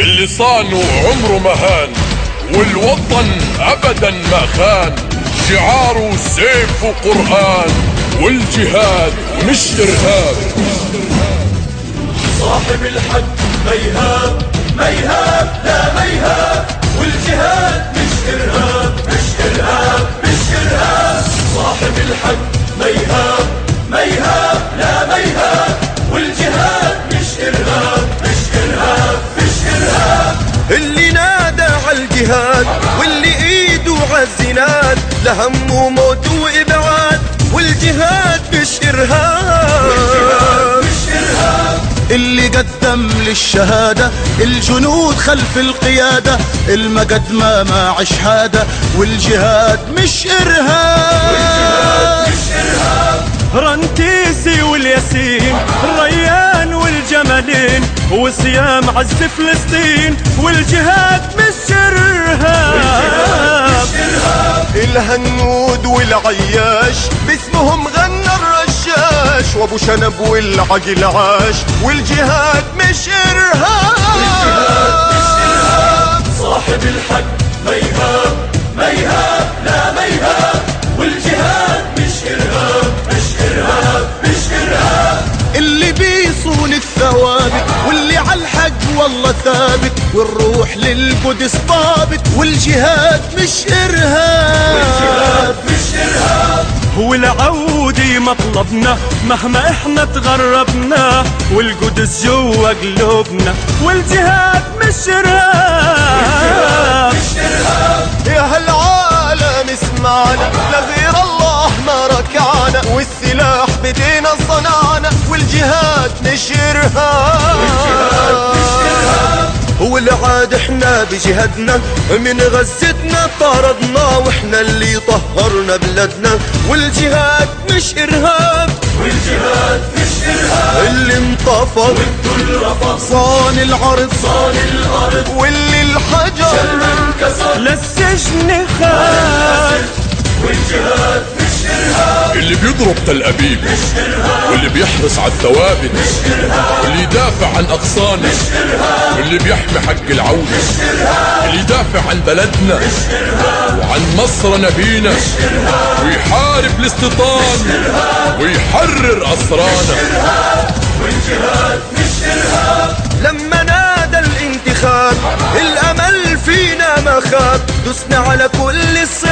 اللي صانوا عمره ما هان والوطن أبدا ما خان شعاره سيف وقرآن والجهاد مش ارهاب صاحب الحق ما يهاب ما يهاب لا ما يهاب ايده عالزناد لهم وموت وإبعاد والجهاد مش ارهاب مش ارهاب اللي قدم للشهادة الجنود خلف القيادة المقدمة مع شهادة والجهاد مش إرهاب مش ارهاب رنتيسي والياسين الريان والجمالين وصيام عز فلسطين والجهاد مش الهنود والعياش باسمهم غنى الرشاش وابو شنب والعقل عاش والجهاد مش إرهاب صاحب الحق ما يهاب ما يهاب. والله ثابت والروح للقدس ضابط والجهاد مش إرهاب. مش إرهاب. والعودة مطلبنا مهما إحنا تغربنا والقدس جوا قلوبنا والجهاد مش إرهاب. مش إرهاب. يا هالعالم اسمعنا لغير الله ما ركعنا والسلاح بدينا صنعنا والجهاد مش إرهاب. والعاد إحنا بجهادنا من غزتنا طردنا وإحنا اللي طهرنا بلادنا. والجهاد مش إرهاب والجهاد مش إرهاب. اللي انطفى كل رفض صان العرض صان الأرض واللي الحجر انكسر. للسجن خال والجهاد مش إرهاب. اللي بيضرب تل أبيب واللي بيحرص على الثوابت واللي يدافع عن أغصاننا واللي بيحمي حق العودة اللي يدافع عن بلدنا وعن مصر نبينا ويحارب الاستيطان ويحرر أسرانا. مش ارهاب لما نادى الانتخاب الأمل فينا ما خاب. دسنا على كل الصعاب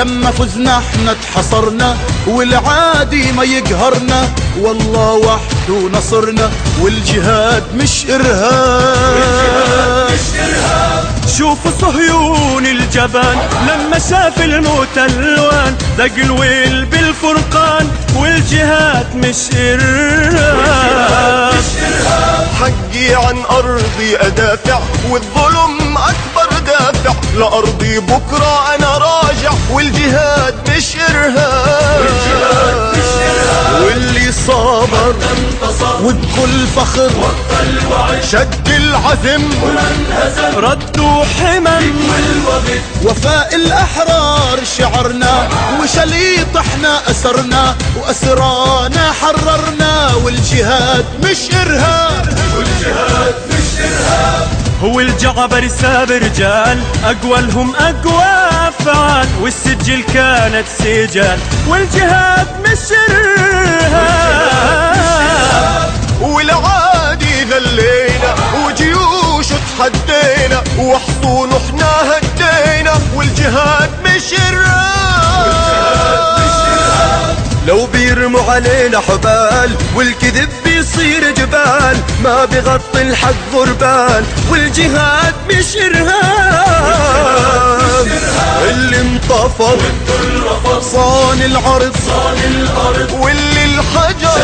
لما فزنا إحنا اتحصرنا والعادي ما يقهرنا والله وحده نصرنا والجهاد مش إرهاب. شوفوا صهيون الجبان لما شاف الموت ألوان ذق الويل بالفرقان والجهاد مش إرهاب. حقي عن أرضي أدافع والظلم أكبر دافع لأرضي بكرة أنا راجع والجهاد مش إرهاب والجهاد مش إرهاب. واللي صابر وبكل فخر شد العزم ردوا حمم وفاء الأحرار شعرنا وشليط إحنا أسرنا وأسرانا حررنا والجهاد مش إرهاب والجهاد مش ارهاب هو الجعبر ساب رجال أقوى أفعال والسجل كانت سجال والجهاد مش إرهاب والعادي ذلينا وجيوش تحدينا وحصون إحنا هدينا والجهاد مش الراب لو بيرموا علينا حبال والكذب بيصير جبال ما بغطي الحق غربال والجهاد مش ارهاب اللي انطفى كل رفض صان العرض. واللي الحجر.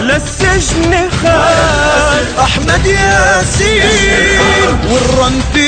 للسجن خال أحمد ياسين. والرنتيسي